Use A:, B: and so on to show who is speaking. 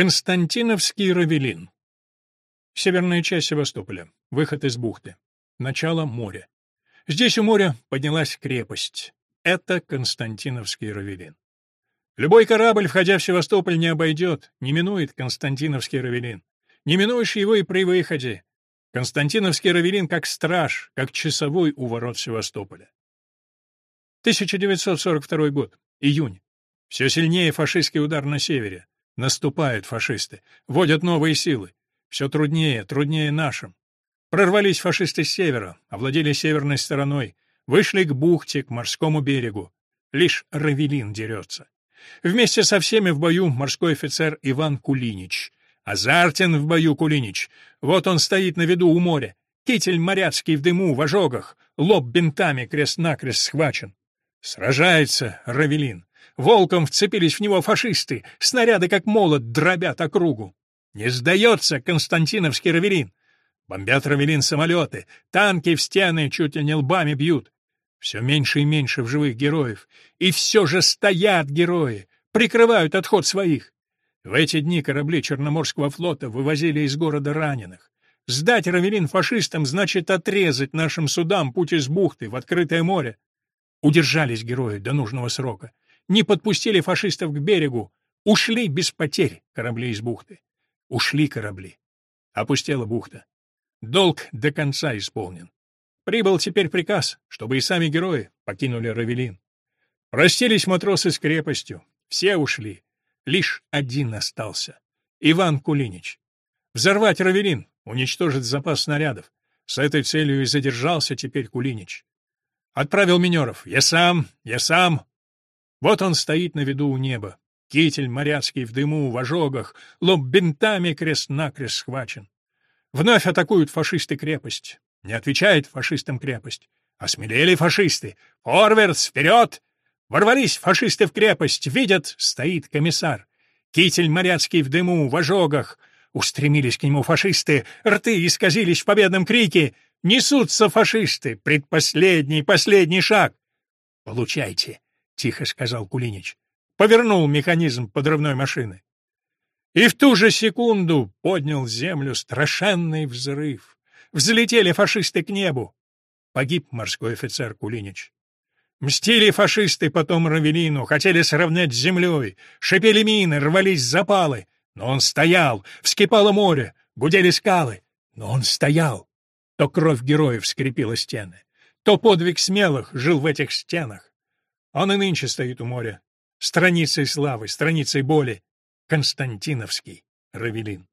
A: Константиновский Равелин. Северная часть Севастополя. Выход из бухты. Начало моря. Здесь у моря поднялась крепость. Это Константиновский Равелин. Любой корабль, входя в Севастополь, не обойдет, не минует Константиновский Равелин. Не минуешь его и при выходе. Константиновский Равелин как страж, как часовой у ворот Севастополя. 1942 год. Июнь. Все сильнее фашистский удар на севере. Наступают фашисты, вводят новые силы. Все труднее, труднее нашим. Прорвались фашисты с севера, овладели северной стороной, вышли к бухте, к морскому берегу. Лишь Равелин дерется. Вместе со всеми в бою морской офицер Иван Кулинич. Азартен в бою Кулинич. Вот он стоит на виду у моря. Китель моряцкий в дыму, в ожогах. Лоб бинтами крест-накрест схвачен. Сражается Равелин. Волком вцепились в него фашисты, снаряды как молот дробят округу. Не сдается Константиновский Равелин. Бомбят Равелин самолеты, танки в стены чуть ли не лбами бьют. Все меньше и меньше в живых героев. И все же стоят герои, прикрывают отход своих. В эти дни корабли Черноморского флота вывозили из города раненых. Сдать Равелин фашистам значит отрезать нашим судам путь из бухты в открытое море. Удержались герои до нужного срока не подпустили фашистов к берегу, ушли без потерь корабли из бухты. Ушли корабли. Опустела бухта. Долг до конца исполнен. Прибыл теперь приказ, чтобы и сами герои покинули Равелин. Простились матросы с крепостью, все ушли. Лишь один остался. Иван Кулинич. Взорвать Равелин, уничтожить запас снарядов. С этой целью и задержался теперь Кулинич. Отправил Минеров. Я сам, я сам, вот он стоит на виду у неба. Китель моряцкий в дыму, в ожогах, лоб бинтами крест-накрест схвачен. Вновь атакуют фашисты крепость. Не отвечает фашистам крепость. Осмелели фашисты. Форвардс, вперед! Ворвались фашисты в крепость. Видят, стоит комиссар. Китель моряцкий в дыму, в ожогах. Устремились к нему фашисты. Рты исказились в победном крике. Несутся фашисты. Предпоследний, последний шаг. Получайте тихо сказал Кулинич. Повернул механизм подрывной машины. И в ту же секунду поднял землю страшенный взрыв. Взлетели фашисты к небу. Погиб морской офицер Кулинич. Мстили фашисты потом Равелину, хотели сравнять с землей. Шипели мины, рвались запалы. Но он стоял, вскипало море, гудели скалы. Но он стоял. То кровь героев скрепила стены, то подвиг смелых жил в этих стенах. Он и нынче стоит у моря. Страницей славы, страницей боли. Константиновский Равелин.